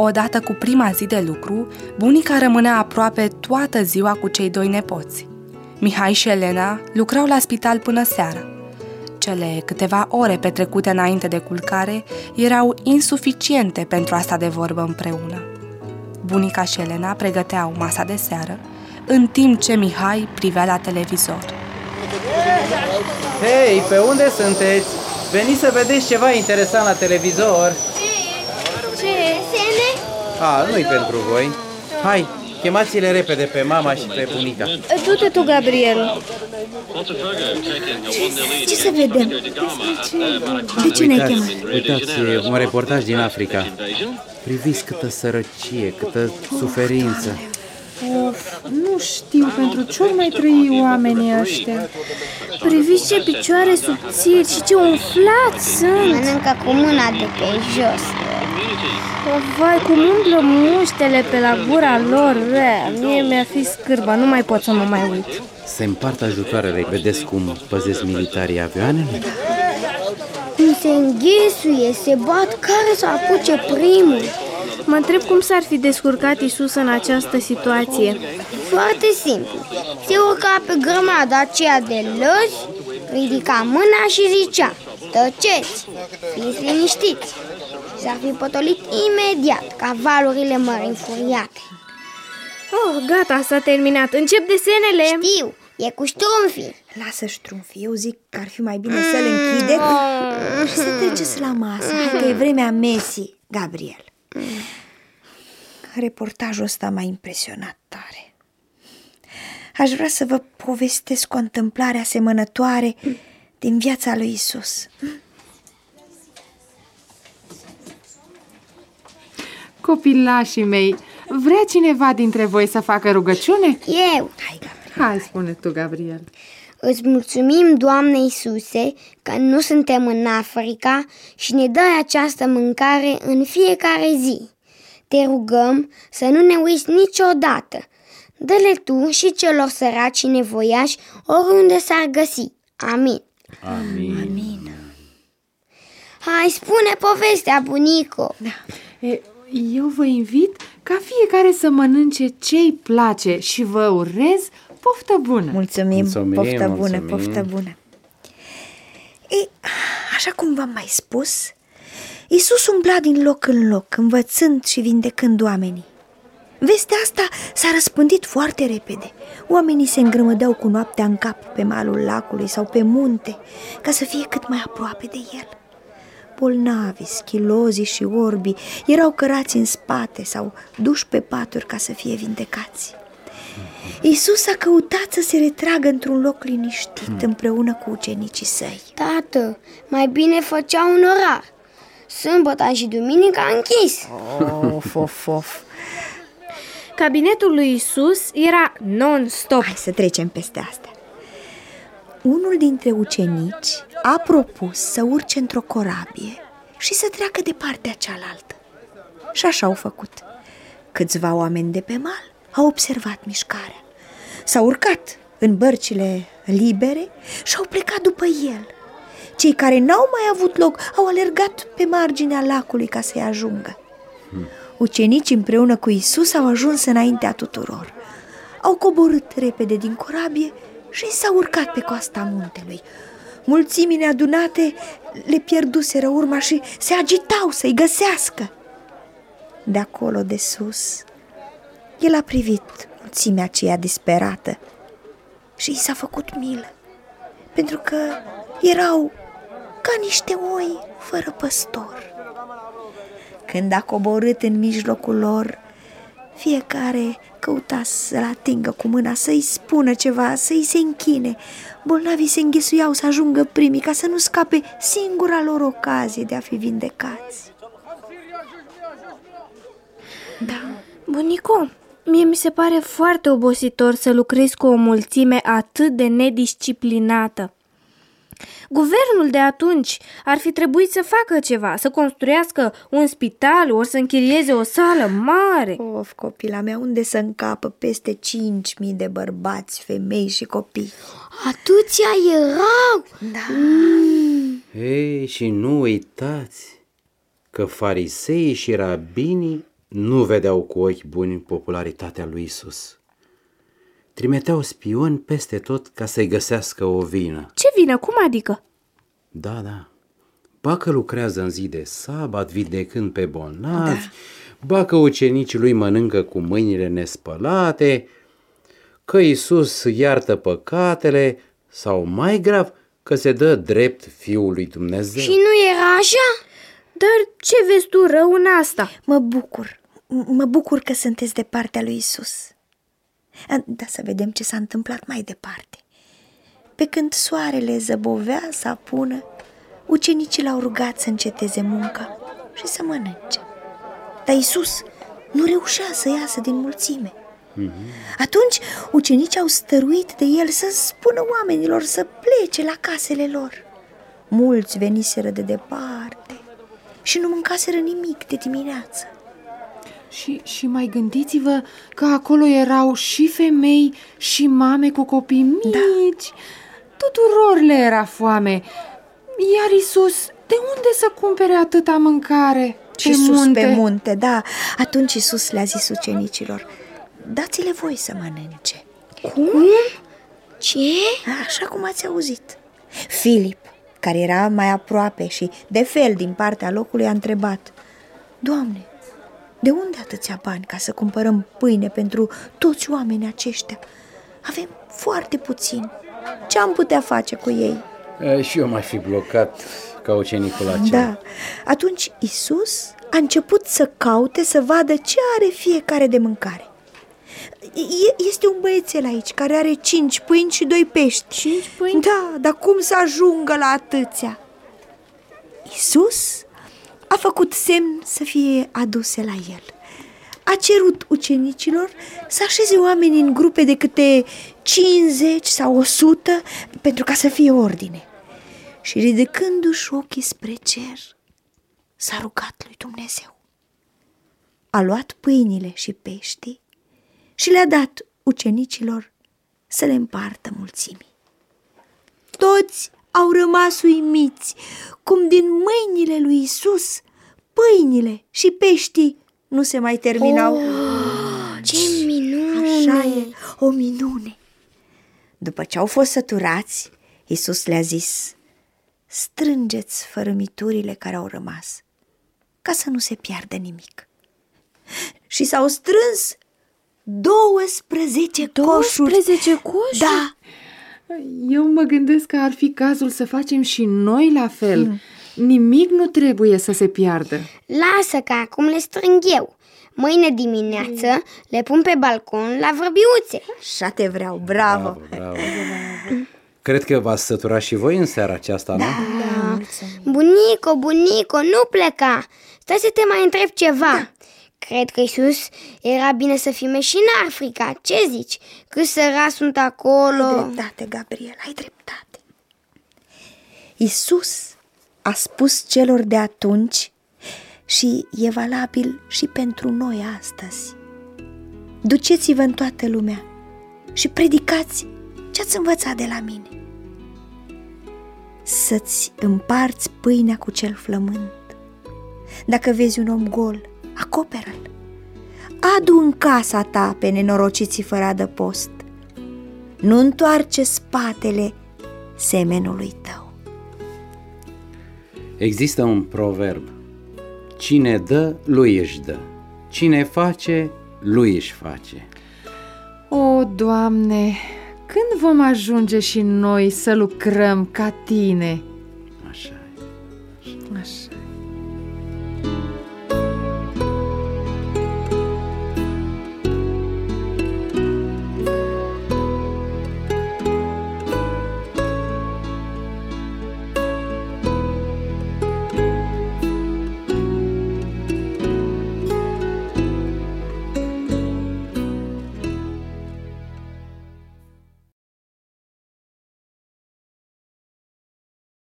Odată cu prima zi de lucru, bunica rămânea aproape toată ziua cu cei doi nepoți. Mihai și Elena lucrau la spital până seara. Cele câteva ore petrecute înainte de culcare erau insuficiente pentru a sta de vorbă împreună. Bunica și Elena pregăteau masa de seară, în timp ce Mihai privea la televizor. Hei, pe unde sunteți? Veniți să vedeți ceva interesant la televizor. Ce? Sene? A, nu-i pentru voi. Hai, chemați-le repede pe mama și pe bunica. Du-te tu, Gabriel. Ce să vedem? De ce ne-ai chemat? Uitați, e un reportaj din Africa. Priviți câtă sărăcie, câtă suferință. Of, nu știu pentru ce ori mai trăi oamenii ăștia. Priviți ce picioare subțiri și ce umflați sunt. Mănâncă cu mâna de pe jos. O, vai, cum umblă muștele pe la gura lor. Rea, mie mi-a fi scârba, nu mai pot să mă mai uit. Se împart ajutoarele. Vedeți cum păzesc militarii avioanele? Cum se înghesuie, se bat care să apuce primul. Mă întreb cum s-ar fi descurcat Isus în această situație. Foarte simplu. Se urca pe grămada aceea de lăzi, ridica mâna și zicea Tăceți, fiți liniștiți. S-ar fi potolit imediat ca valurile mări înfuriate. Oh, gata, s-a terminat. Încep desenele. Știu, e cu ștrumfii. Lasă ștrumfii, eu zic că ar fi mai bine să-l închide și să treceți la masă. Hai că e vremea Messi, Gabriel. Reportajul ăsta m-a impresionat tare. Aș vrea să vă povestesc o întâmplare asemănătoare din viața lui Isus. Copilașii mei, vrea cineva dintre voi să facă rugăciune? Eu. Hai, Gabriel. Hai, spune tu, Gabriel. Îți mulțumim, Doamne Iisuse, că nu suntem în Africa și ne dai această mâncare în fiecare zi. Te rugăm să nu ne uiți niciodată. Dă-le tu și celor săraci și nevoiași oriunde s-ar găsi. Amin. Amin. Amin. Hai, spune povestea, bunico. E, eu vă invit ca fiecare să mănânce ce-i place și vă urez poftă bună. Mulțumim, Mulțumim, poftă bună, mulțumim. poftă bună. Ei, așa cum v-am mai spus, Isus umbla din loc în loc, învățând și vindecând oamenii. Vestea asta s-a răspândit foarte repede. Oamenii se îngrămădeau cu noaptea în cap pe malul lacului sau pe munte, ca să fie cât mai aproape de el. Bolnavi, schilozii și orbii erau cărați în spate sau duși pe paturi ca să fie vindecați. Isus a căutat să se retragă într-un loc liniștit împreună cu ucenicii săi. Tată, mai bine făcea un orar. Sâmbăta și duminica închis. Of, of, of. Cabinetul lui Isus era non-stop. Hai să trecem peste astea. Unul dintre ucenici a propus să urce într-o corabie și să treacă de partea cealaltă. Și așa au făcut. Câțiva oameni de pe mal au observat mișcarea. S-au urcat în bărcile libere și au plecat după el. Cei care n-au mai avut loc au alergat pe marginea lacului ca să-i ajungă. Ucenicii împreună cu Isus au ajuns înaintea tuturor. Au coborât repede din corabie și s-au urcat pe coasta muntelui. Mulțimile adunate le pierduseră urma și se agitau să-i găsească. De acolo de sus, el a privit mulțimea aceea disperată și i s-a făcut milă, pentru că erau ca niște oi fără păstor. Când a coborât în mijlocul lor, fiecare căuta să-l atingă cu mâna, să-i spună ceva, să-i se închine. Bolnavii se înghesuiau să ajungă primii ca să nu scape singura lor ocazie de a fi vindecați. Da. Bunico, mie mi se pare foarte obositor să lucrezi cu o mulțime atât de nedisciplinată. Guvernul de atunci ar fi trebuit să facă ceva, să construiască un spital, ori să închirieze o sală mare. Of, copila mea, unde să încapă peste 5.000 de bărbați, femei și copii? Atâția erau! Da. Ei, și nu uitați că fariseii și rabinii nu vedeau cu ochi buni popularitatea lui Isus. Trimiteau spioni peste tot ca să-i găsească o vină. Ce vină? Cum adică? Da, da. Ba că lucrează în zi de sabat, vindecând pe bolnavi, da. ba că ucenicii lui mănâncă cu mâinile nespălate, că Isus iartă păcatele sau mai grav, că se dă drept Fiul lui Dumnezeu. Și nu era așa? Dar ce vezi tu rău în asta? Mă bucur, mă bucur că sunteți de partea lui Isus. Da, să vedem ce s-a întâmplat mai departe. Pe când soarele zăbovea să apună, ucenicii l-au rugat să înceteze munca și să mănânce. Dar Isus nu reușea să iasă din mulțime. Mm-hmm. Atunci ucenicii au stăruit de el să spună oamenilor să plece la casele lor. Mulți veniseră de departe și nu mâncaseră nimic de dimineață. Și, și mai gândiți-vă că acolo erau și femei și mame cu copii mici. Da. Tuturor le era foame. Iar Isus, de unde să cumpere atâta mâncare? Și sus munte? pe munte, da. Atunci Isus le-a zis ucenicilor, dați-le voi să mănânce. Cum? Ce? Așa cum ați auzit. Filip, care era mai aproape și de fel din partea locului, a întrebat, Doamne, de unde atâția bani ca să cumpărăm pâine pentru toți oamenii aceștia? Avem foarte puțin. Ce am putea face cu ei? E, și eu mai fi blocat ca ucenicul acela. Da. Atunci Isus a început să caute să vadă ce are fiecare de mâncare. Este un băiețel aici care are cinci pâini și doi pești. Cinci pâini? Da, dar cum să ajungă la atâția? Isus a făcut semn să fie aduse la el. A cerut ucenicilor să așeze oamenii în grupe de câte 50 sau 100 pentru ca să fie ordine. Și ridicându-și ochii spre cer, s-a rugat lui Dumnezeu. A luat pâinile și peștii și le-a dat ucenicilor să le împartă mulțimii. Toți au rămas uimiți cum din mâinile lui Isus pâinile și peștii nu se mai terminau. Oh, ce minune! Așa e, o minune! După ce au fost săturați, Isus le-a zis, strângeți fărâmiturile care au rămas, ca să nu se piardă nimic. Și s-au strâns 12 coșuri. 12 coșuri? Da. Eu mă gândesc că ar fi cazul să facem și noi la fel. Hmm. Nimic nu trebuie să se piardă. Lasă că acum le strâng eu. Mâine dimineață hmm. le pun pe balcon la vrăbiuțe. Așa te vreau, bravo! bravo, bravo. Cred că v-ați săturat și voi în seara aceasta, nu? Da. da. Bunico, bunico, nu pleca! Stai să te mai întreb ceva. Da. Cred că Isus era bine să filme și în Africa. Ce zici? Cât săra sunt acolo? Ai dreptate, Gabriel, ai dreptate. Isus a spus celor de atunci și e valabil și pentru noi astăzi. Duceți-vă în toată lumea și predicați ce ați învățat de la mine. Să-ți împarți pâinea cu cel flământ. Dacă vezi un om gol, acoperă-l. Adu în casa ta pe nenorociții fără adăpost. Nu întoarce spatele semenului tău. Există un proverb. Cine dă, lui își dă. Cine face, lui își face. O, Doamne, când vom ajunge și noi să lucrăm ca Tine?